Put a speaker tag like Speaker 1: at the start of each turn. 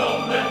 Speaker 1: Não, né?